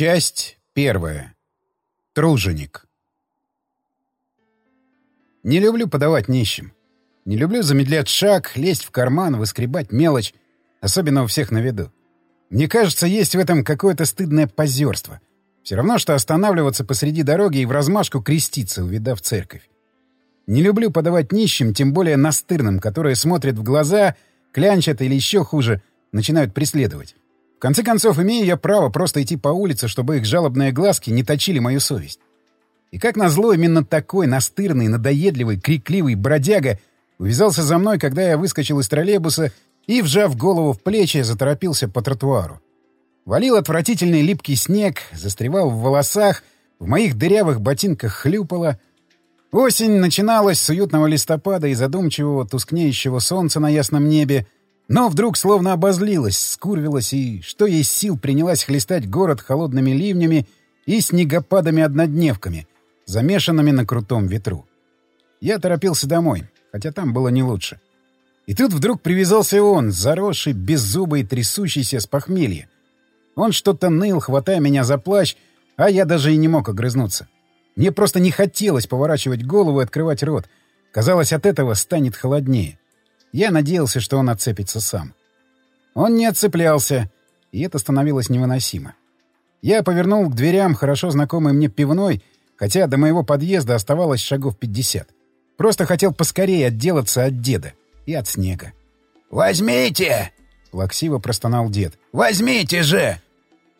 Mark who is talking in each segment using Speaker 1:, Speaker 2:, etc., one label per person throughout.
Speaker 1: Часть первая. Труженик. Не люблю подавать нищим. Не люблю замедлять шаг, лезть в карман, выскребать мелочь, особенно у всех на виду. Мне кажется, есть в этом какое-то стыдное позерство. Все равно, что останавливаться посреди дороги и в размашку креститься, увидав церковь. Не люблю подавать нищим, тем более настырным, которые смотрят в глаза, клянчат или еще хуже, начинают преследовать. В конце концов, имею я право просто идти по улице, чтобы их жалобные глазки не точили мою совесть. И как назло, именно такой настырный, надоедливый, крикливый бродяга увязался за мной, когда я выскочил из троллейбуса и, вжав голову в плечи, заторопился по тротуару. Валил отвратительный липкий снег, застревал в волосах, в моих дырявых ботинках хлюпало. Осень начиналась с уютного листопада и задумчивого тускнеющего солнца на ясном небе — но вдруг словно обозлилась, скурвилась и, что есть сил, принялась хлестать город холодными ливнями и снегопадами-однодневками, замешанными на крутом ветру. Я торопился домой, хотя там было не лучше. И тут вдруг привязался он, заросший, беззубый, трясущийся с похмелья. Он что-то ныл, хватая меня за плащ, а я даже и не мог огрызнуться. Мне просто не хотелось поворачивать голову и открывать рот. Казалось, от этого станет холоднее. Я надеялся, что он отцепится сам. Он не отцеплялся, и это становилось невыносимо. Я повернул к дверям хорошо знакомой мне пивной, хотя до моего подъезда оставалось шагов 50. Просто хотел поскорее отделаться от деда и от снега.
Speaker 2: «Возьмите!» — плаксиво простонал дед. «Возьмите же!»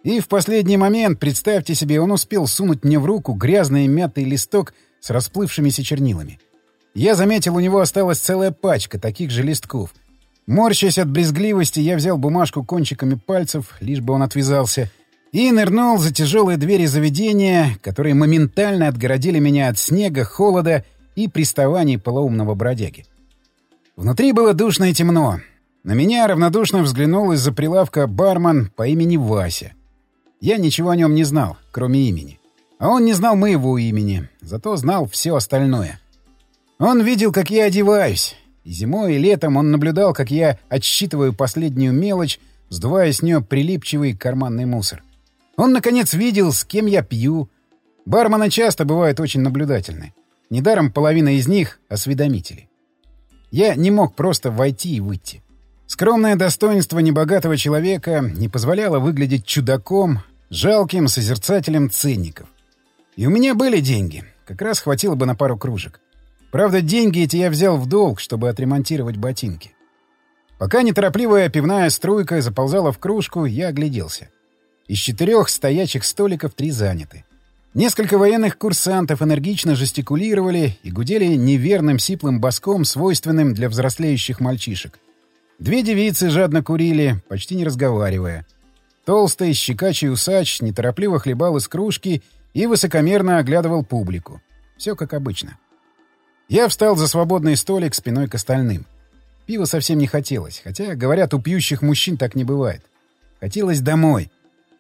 Speaker 1: И в последний момент, представьте себе, он успел сунуть мне в руку грязный мятый листок с расплывшимися чернилами. Я заметил, у него осталась целая пачка таких же листков. Морщась от брезгливости, я взял бумажку кончиками пальцев, лишь бы он отвязался, и нырнул за тяжелые двери заведения, которые моментально отгородили меня от снега, холода и приставаний полоумного бродяги. Внутри было душно и темно. На меня равнодушно взглянул из-за прилавка бармен по имени Вася. Я ничего о нем не знал, кроме имени. А он не знал моего имени, зато знал все остальное — он видел, как я одеваюсь. И зимой, и летом он наблюдал, как я отсчитываю последнюю мелочь, сдувая с нее прилипчивый карманный мусор. Он, наконец, видел, с кем я пью. Бармены часто бывают очень наблюдательны. Недаром половина из них — осведомители. Я не мог просто войти и выйти. Скромное достоинство небогатого человека не позволяло выглядеть чудаком, жалким созерцателем ценников. И у меня были деньги. Как раз хватило бы на пару кружек. Правда, деньги эти я взял в долг, чтобы отремонтировать ботинки. Пока неторопливая пивная струйка заползала в кружку, я огляделся. Из четырех стоячих столиков три заняты. Несколько военных курсантов энергично жестикулировали и гудели неверным сиплым боском, свойственным для взрослеющих мальчишек. Две девицы жадно курили, почти не разговаривая. Толстый, щекачий усач неторопливо хлебал из кружки и высокомерно оглядывал публику. Все как обычно. Я встал за свободный столик спиной к остальным. Пива совсем не хотелось, хотя, говорят, у пьющих мужчин так не бывает. Хотелось домой.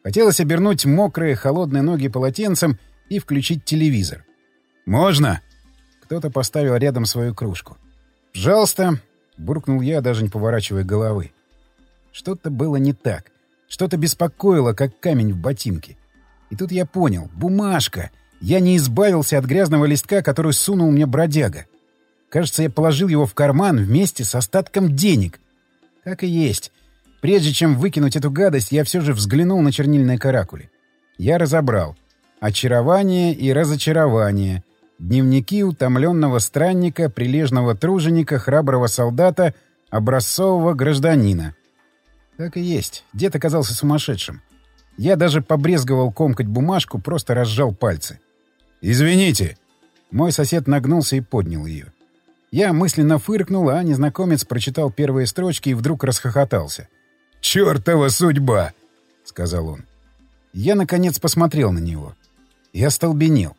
Speaker 1: Хотелось обернуть мокрые, холодные ноги полотенцем и включить телевизор. «Можно?» Кто-то поставил рядом свою кружку. «Пожалуйста», — буркнул я, даже не поворачивая головы. Что-то было не так. Что-то беспокоило, как камень в ботинке. И тут я понял — бумажка — я не избавился от грязного листка, который сунул мне бродяга. Кажется, я положил его в карман вместе с остатком денег. Так и есть. Прежде чем выкинуть эту гадость, я все же взглянул на чернильные каракули. Я разобрал. Очарование и разочарование. Дневники утомленного странника, прилежного труженика, храброго солдата, образцового гражданина. Так и есть. Дед оказался сумасшедшим. Я даже побрезговал комкать бумажку, просто разжал пальцы. «Извините!» Мой сосед нагнулся и поднял ее. Я мысленно фыркнул, а незнакомец прочитал первые строчки и вдруг расхохотался. «Чёртова судьба!» — сказал он. Я, наконец, посмотрел на него. Я столбенел.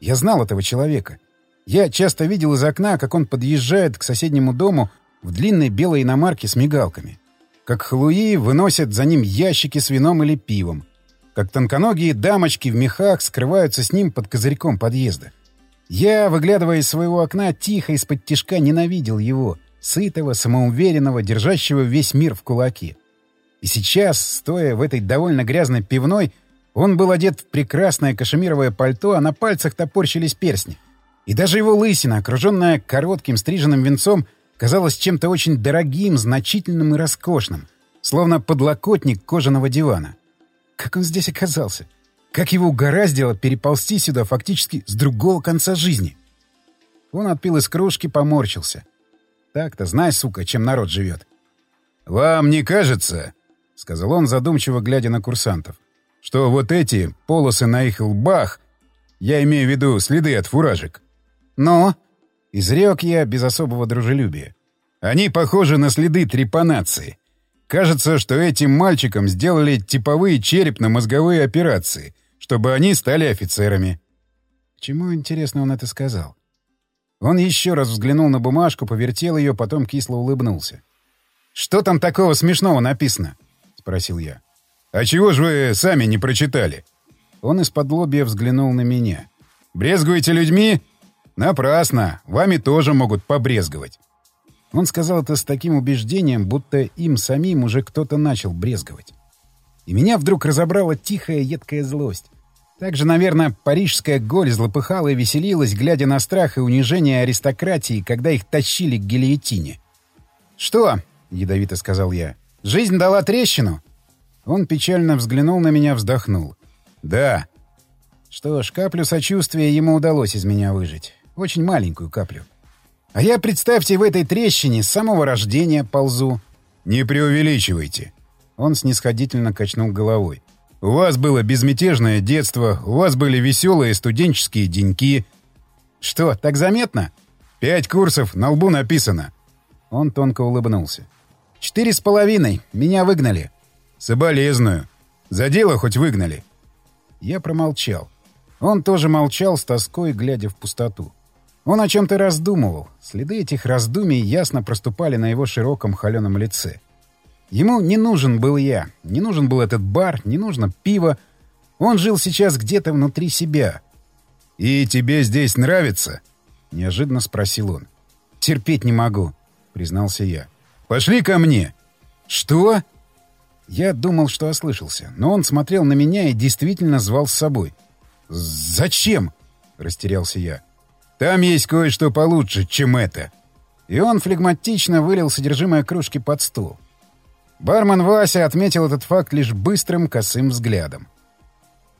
Speaker 1: Я знал этого человека. Я часто видел из окна, как он подъезжает к соседнему дому в длинной белой иномарке с мигалками. Как Хлуи выносят за ним ящики с вином или пивом как тонконогие дамочки в мехах скрываются с ним под козырьком подъезда. Я, выглядывая из своего окна, тихо из-под тишка ненавидел его, сытого, самоуверенного, держащего весь мир в кулаке. И сейчас, стоя в этой довольно грязной пивной, Он был одет в прекрасное кашемировое пальто, а на пальцах топорщились перстни. И даже его лысина, окруженная коротким стриженным венцом, казалась чем-то очень дорогим, значительным и роскошным, словно подлокотник кожаного дивана. Как он здесь оказался? Как его угораздило переползти сюда фактически с другого конца жизни? Он отпил из кружки, поморщился. Так-то, знай, сука, чем народ живет.
Speaker 3: «Вам не кажется, — сказал он, задумчиво глядя на курсантов, — что вот эти полосы на их лбах, я имею в виду следы от фуражек,
Speaker 1: «Но?» — изрек я без особого дружелюбия.
Speaker 3: «Они похожи на следы трепанации. Кажется, что этим мальчикам сделали типовые черепно-мозговые операции, чтобы они стали офицерами».
Speaker 1: К чему, интересно, он это сказал? Он еще раз взглянул на бумажку, повертел ее, потом кисло улыбнулся. «Что там такого смешного написано?» — спросил я.
Speaker 3: «А чего же вы сами не прочитали?»
Speaker 1: Он из-под лобья взглянул на меня.
Speaker 3: «Брезгуете людьми? Напрасно. Вами тоже могут побрезговать.
Speaker 1: Он сказал это с таким убеждением, будто им самим уже кто-то начал брезговать. И меня вдруг разобрала тихая едкая злость. Так же, наверное, парижская голь злопыхала и веселилась, глядя на страх и унижение аристократии, когда их тащили к гильотине. «Что?» — ядовито сказал я. «Жизнь дала трещину?» Он печально взглянул на меня, вздохнул.
Speaker 3: «Да».
Speaker 1: Что ж, каплю сочувствия ему удалось из меня выжить. Очень маленькую каплю. А я, представьте, в этой трещине с самого рождения ползу.
Speaker 3: Не преувеличивайте.
Speaker 1: Он снисходительно качнул головой.
Speaker 3: У вас было безмятежное детство, у вас были веселые студенческие деньки.
Speaker 1: Что, так заметно?
Speaker 3: Пять курсов, на лбу написано.
Speaker 1: Он тонко улыбнулся. Четыре с половиной. Меня выгнали.
Speaker 3: Соболезную. За дело хоть выгнали.
Speaker 1: Я промолчал. Он тоже молчал с тоской, глядя в пустоту. Он о чем-то раздумывал. Следы этих раздумий ясно проступали на его широком холеном лице. Ему не нужен был я, не нужен был этот бар, не нужно пиво. Он жил сейчас где-то внутри себя.
Speaker 3: «И тебе здесь нравится?»
Speaker 1: — неожиданно спросил он. «Терпеть не могу», — признался я.
Speaker 3: «Пошли ко мне!»
Speaker 1: «Что?» Я думал, что ослышался, но он смотрел на меня и действительно звал с собой. «Зачем?» — растерялся я.
Speaker 3: Там есть кое-что получше, чем это».
Speaker 1: И он флегматично вылил содержимое кружки под стол. Бармен Вася отметил этот факт лишь быстрым косым взглядом.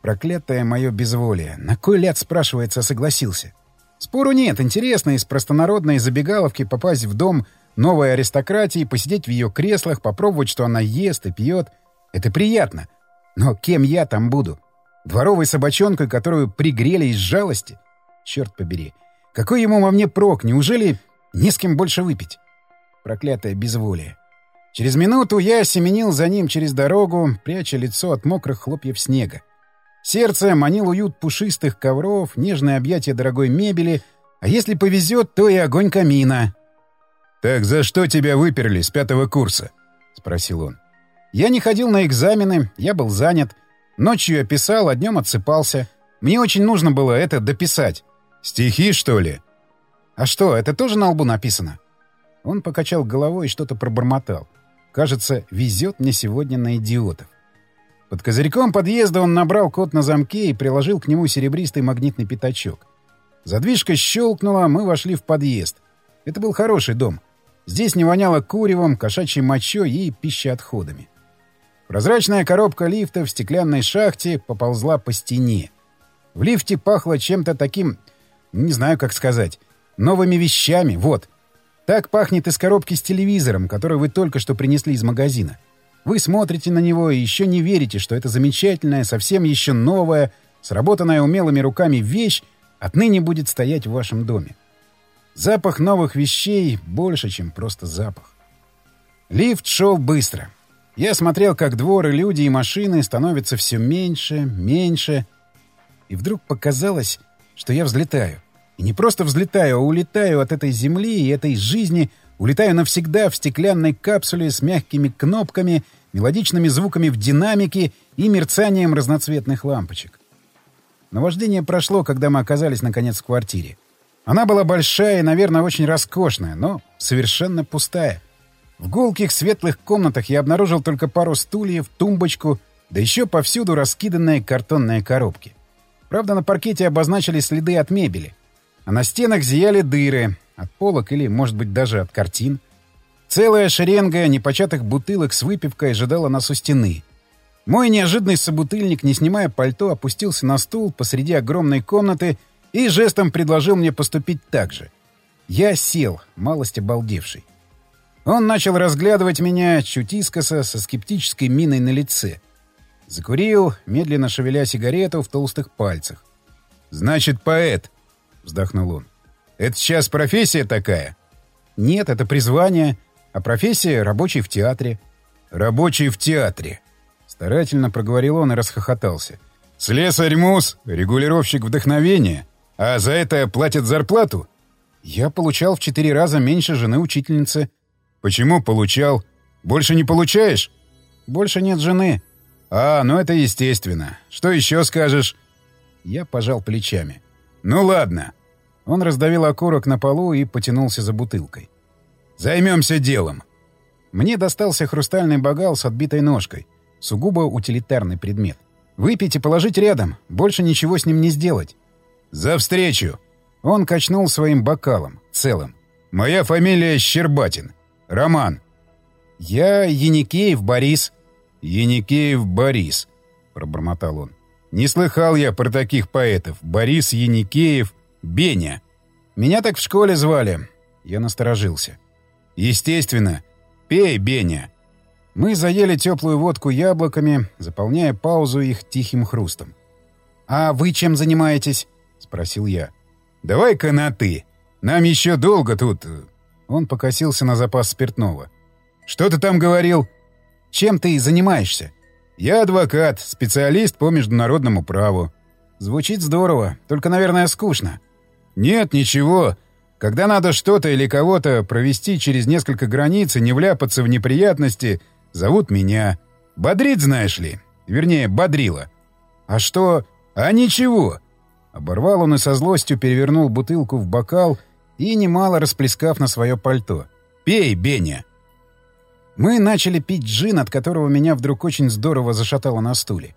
Speaker 1: Проклятое мое безволие. На кой ляд, спрашивается, согласился? Спору нет. Интересно из простонародной забегаловки попасть в дом новой аристократии, посидеть в ее креслах, попробовать, что она ест и пьет. Это приятно. Но кем я там буду? Дворовой собачонкой, которую пригрели из жалости? Черт побери. Какой ему во мне прок? Неужели не с кем больше выпить? Проклятое безволие. Через минуту я семенил за ним через дорогу, пряча лицо от мокрых хлопьев снега. Сердце манил уют пушистых ковров, нежное объятие дорогой мебели, а если повезет, то и огонь камина.
Speaker 3: «Так за что тебя выперли с пятого курса?» — спросил он.
Speaker 1: «Я не ходил на экзамены, я был занят. Ночью я писал, а днем отсыпался. Мне очень нужно было это дописать.
Speaker 3: «Стихи, что ли?»
Speaker 1: «А что, это тоже на лбу написано?» Он покачал головой и что-то пробормотал. «Кажется, везет мне сегодня на идиотов». Под козырьком подъезда он набрал код на замке и приложил к нему серебристый магнитный пятачок. Задвижка щелкнула, мы вошли в подъезд. Это был хороший дом. Здесь не воняло куревом, кошачьей мочой и пищеотходами. Прозрачная коробка лифта в стеклянной шахте поползла по стене. В лифте пахло чем-то таким не знаю, как сказать. Новыми вещами, вот. Так пахнет из коробки с телевизором, который вы только что принесли из магазина. Вы смотрите на него и еще не верите, что это замечательная, совсем еще новая, сработанная умелыми руками вещь отныне будет стоять в вашем доме. Запах новых вещей больше, чем просто запах. Лифт шел быстро. Я смотрел, как двор и люди и машины становятся все меньше, меньше. И вдруг показалось, что я взлетаю. И не просто взлетаю, а улетаю от этой земли и этой жизни, улетаю навсегда в стеклянной капсуле с мягкими кнопками, мелодичными звуками в динамике и мерцанием разноцветных лампочек. Наваждение прошло, когда мы оказались, наконец, в квартире. Она была большая и, наверное, очень роскошная, но совершенно пустая. В гулких светлых комнатах я обнаружил только пару стульев, тумбочку, Да еще повсюду раскиданные картонные коробки. Правда, на паркете обозначились следы от мебели. А на стенах зияли дыры. От полок или, может быть, даже от картин. Целая шеренга непочатых бутылок с выпивкой ожидала нас у стены. Мой неожиданный собутыльник, не снимая пальто, опустился на стул посреди огромной комнаты и жестом предложил мне поступить так же. Я сел, малость обалдевший. Он начал разглядывать меня чуть искоса, со скептической миной на лице. Закурил, медленно шевеля сигарету в толстых пальцах.
Speaker 3: «Значит, поэт», — вздохнул он. «Это сейчас профессия такая?»
Speaker 1: «Нет, это призвание, а профессия — рабочий в театре».
Speaker 3: «Рабочий в театре», — старательно проговорил он и расхохотался. «Слесарь Мус, регулировщик вдохновения, а за это платят зарплату?»
Speaker 1: «Я получал в четыре раза меньше жены-учительницы».
Speaker 3: «Почему получал? Больше не получаешь?»
Speaker 1: «Больше нет жены».
Speaker 3: «А, ну это естественно. Что еще скажешь?»
Speaker 1: Я пожал плечами.
Speaker 3: «Ну ладно».
Speaker 1: Он раздавил окурок на полу и потянулся за бутылкой.
Speaker 3: «Займемся делом».
Speaker 1: Мне достался хрустальный бокал с отбитой ножкой. Сугубо утилитарный предмет. Выпить и положить рядом. Больше ничего с ним не сделать.
Speaker 3: «За встречу!»
Speaker 1: Он качнул своим бокалом, целым.
Speaker 3: «Моя фамилия Щербатин. Роман».
Speaker 1: «Я Яникеев Борис».
Speaker 3: «Яникеев Борис», — пробормотал он. «Не слыхал я про таких поэтов. Борис Яникеев, Беня».
Speaker 1: «Меня так в школе звали». Я насторожился.
Speaker 3: «Естественно. Пей, Беня».
Speaker 1: Мы заели теплую водку яблоками, заполняя паузу их тихим хрустом. «А вы чем занимаетесь?» — спросил я.
Speaker 3: «Давай-ка на «ты». Нам еще долго тут...»
Speaker 1: Он покосился на запас спиртного.
Speaker 3: «Что ты там говорил?»
Speaker 1: «Чем ты занимаешься?»
Speaker 3: «Я адвокат, специалист по международному праву».
Speaker 1: «Звучит здорово, только, наверное, скучно».
Speaker 3: «Нет, ничего. Когда надо что-то или кого-то провести через несколько границ и не вляпаться в неприятности, зовут меня. Бодрит, знаешь ли. Вернее, бодрила».
Speaker 1: «А что...»
Speaker 3: «А ничего».
Speaker 1: Оборвал он и со злостью перевернул бутылку в бокал и немало расплескав на свое пальто.
Speaker 3: «Пей, Беня!»
Speaker 1: Мы начали пить джин, от которого меня вдруг очень здорово зашатало на стуле.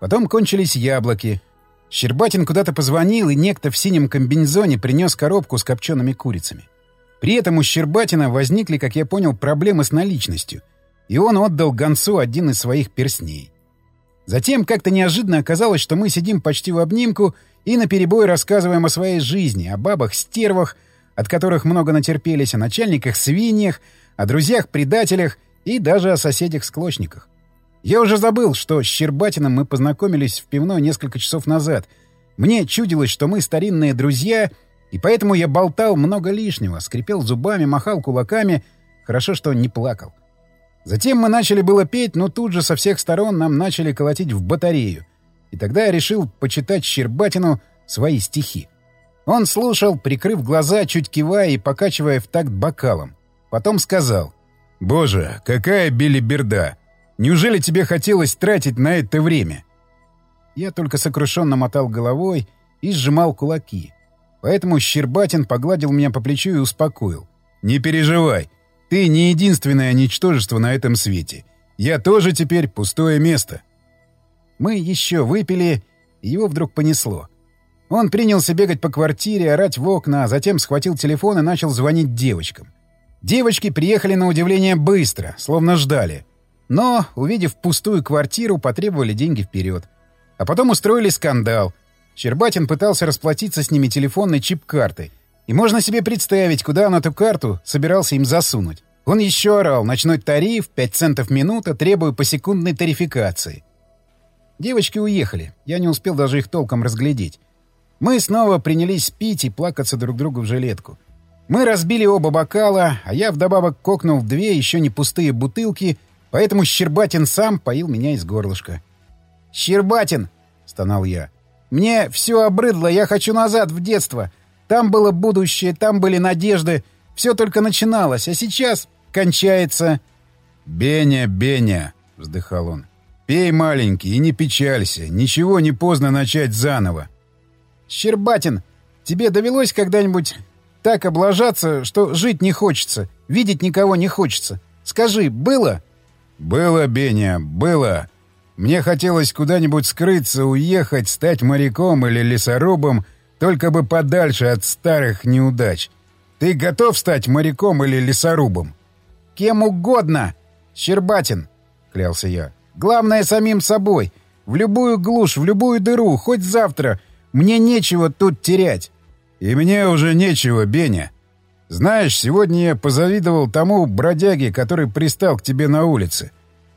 Speaker 1: Потом кончились яблоки. Щербатин куда-то позвонил, и некто в синем комбинезоне принес коробку с копчеными курицами. При этом у Щербатина возникли, как я понял, проблемы с наличностью, и он отдал гонцу один из своих перстней. Затем как-то неожиданно оказалось, что мы сидим почти в обнимку и наперебой рассказываем о своей жизни, о бабах-стервах, от которых много натерпелись, о начальниках-свиньях, о друзьях-предателях и даже о соседях-склочниках. Я уже забыл, что с Щербатиным мы познакомились в пивной несколько часов назад. Мне чудилось, что мы старинные друзья, и поэтому я болтал много лишнего, скрипел зубами, махал кулаками, хорошо, что не плакал. Затем мы начали было петь, но тут же со всех сторон нам начали колотить в батарею. И тогда я решил почитать Щербатину свои стихи. Он слушал, прикрыв глаза, чуть кивая и покачивая в такт бокалом. Потом сказал.
Speaker 3: «Боже, какая белиберда! Неужели тебе хотелось тратить на это время?»
Speaker 1: Я только сокрушенно мотал головой и сжимал кулаки. Поэтому Щербатин погладил меня по плечу и успокоил.
Speaker 3: «Не переживай. Ты не единственное ничтожество на этом свете. Я тоже теперь пустое место».
Speaker 1: Мы еще выпили, и его вдруг понесло. Он принялся бегать по квартире, орать в окна, а затем схватил телефон и начал звонить девочкам. Девочки приехали на удивление быстро, словно ждали. Но, увидев пустую квартиру, потребовали деньги вперед. А потом устроили скандал. Щербатин пытался расплатиться с ними телефонной чип-картой. И можно себе представить, куда он эту карту собирался им засунуть. Он еще орал «Ночной тариф, 5 центов минута, требую посекундной тарификации». Девочки уехали. Я не успел даже их толком разглядеть. Мы снова принялись пить и плакаться друг другу в жилетку. Мы разбили оба бокала, а я вдобавок кокнул две еще не пустые бутылки, поэтому Щербатин сам поил меня из горлышка. «Щербатин!» — стонал я. «Мне все обрыдло, я хочу назад, в детство. Там было будущее, там были надежды. Все только начиналось, а сейчас кончается...»
Speaker 3: «Беня, Беня!» — вздыхал он. «Пей, маленький, и не печалься. Ничего не поздно начать заново».
Speaker 1: «Щербатин, тебе довелось когда-нибудь так облажаться, что жить не хочется, видеть никого не хочется? Скажи, было?»
Speaker 3: «Было, Беня, было. Мне хотелось куда-нибудь скрыться, уехать, стать моряком или лесорубом, только бы подальше от старых неудач. Ты готов стать моряком или лесорубом?
Speaker 1: Кем угодно. Щербатин, клялся я. Главное самим собой. В любую глушь, в любую дыру, хоть завтра. Мне нечего тут терять.
Speaker 3: И мне уже нечего, Беня. Знаешь, сегодня я позавидовал тому бродяге, который пристал к тебе на улице.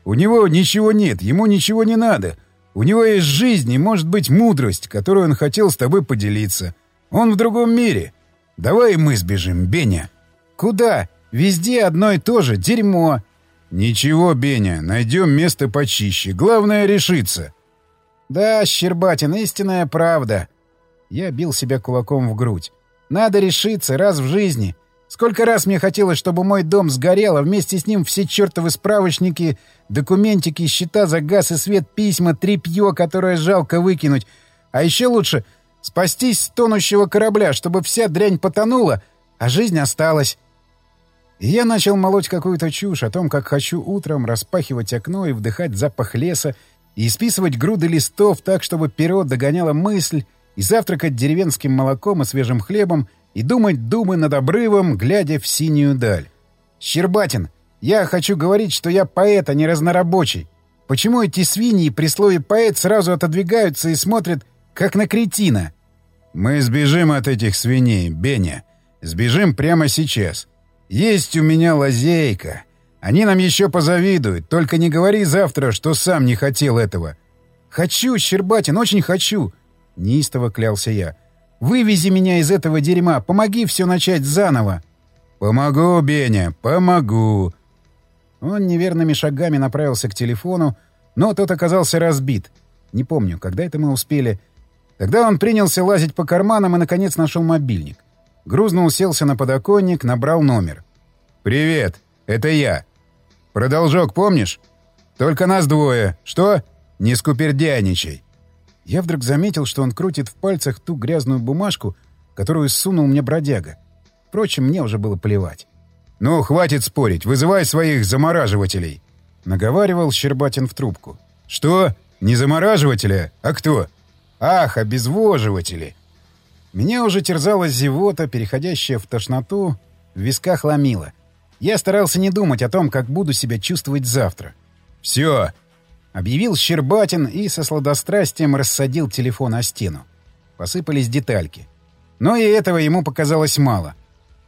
Speaker 3: У него ничего нет, ему ничего не надо. У него есть жизнь и, может быть, мудрость, которую он хотел с тобой поделиться. Он в другом мире. Давай мы сбежим, Беня.
Speaker 1: Куда? Везде одно и то же. Дерьмо.
Speaker 3: Ничего, Беня, найдем место почище. Главное — решиться.
Speaker 1: Да, Щербатин, истинная правда. Я бил себя кулаком в грудь. Надо решиться раз в жизни. Сколько раз мне хотелось, чтобы мой дом сгорел, а вместе с ним все чертовы справочники, документики, счета за газ и свет, письма, тряпье, которое жалко выкинуть. А еще лучше спастись с тонущего корабля, чтобы вся дрянь потонула, а жизнь осталась. И я начал молоть какую-то чушь о том, как хочу утром распахивать окно и вдыхать запах леса, и исписывать груды листов так, чтобы перо догоняло мысль, и завтракать деревенским молоком и свежим хлебом, и думать думы над обрывом, глядя в синюю даль. «Щербатин, я хочу говорить, что я поэт, а не разнорабочий. Почему эти свиньи при слове «поэт» сразу отодвигаются и смотрят, как на кретина?»
Speaker 3: «Мы сбежим от этих свиней, Беня. Сбежим прямо сейчас. Есть у меня лазейка. Они нам еще позавидуют. Только не говори завтра, что сам не хотел этого».
Speaker 1: «Хочу, Щербатин, очень хочу. — неистово клялся я. «Вывези меня из этого дерьма, помоги все начать заново!»
Speaker 3: «Помогу, Беня, помогу!»
Speaker 1: Он неверными шагами направился к телефону, но тот оказался разбит. Не помню, когда это мы успели. Тогда он принялся лазить по карманам и, наконец, нашел мобильник. Грузно уселся на подоконник, набрал номер.
Speaker 3: «Привет, это я. Продолжок помнишь? Только нас двое. Что? Не скупердяйничай.
Speaker 1: Я вдруг заметил, что он крутит в пальцах ту грязную бумажку, которую сунул мне бродяга. Впрочем, мне уже было плевать.
Speaker 3: «Ну, хватит спорить, вызывай своих замораживателей!»
Speaker 1: — наговаривал Щербатин в трубку.
Speaker 3: «Что? Не замораживателя? А кто?»
Speaker 1: «Ах, обезвоживатели!» Меня уже терзала зевота, переходящая в тошноту, в висках ломила. Я старался не думать о том, как буду себя чувствовать завтра.
Speaker 3: «Все,
Speaker 1: Объявил Щербатин и со сладострастием рассадил телефон о стену. Посыпались детальки. Но и этого ему показалось мало.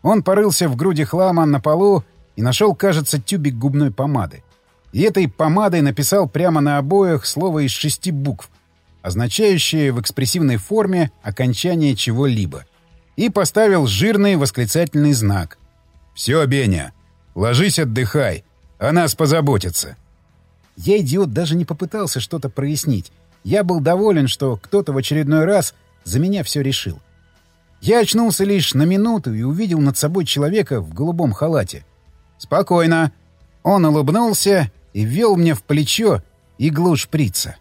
Speaker 1: Он порылся в груди хлама на полу и нашел, кажется, тюбик губной помады. И этой помадой написал прямо на обоях слово из шести букв, означающее в экспрессивной форме окончание чего-либо. И поставил жирный восклицательный знак.
Speaker 3: «Все, Беня, ложись отдыхай, о нас позаботятся».
Speaker 1: Я, идиот, даже не попытался что-то прояснить. Я был доволен, что кто-то в очередной раз за меня все решил. Я очнулся лишь на минуту и увидел над собой человека в голубом халате. «Спокойно». Он улыбнулся и ввел мне в плечо иглу шприца.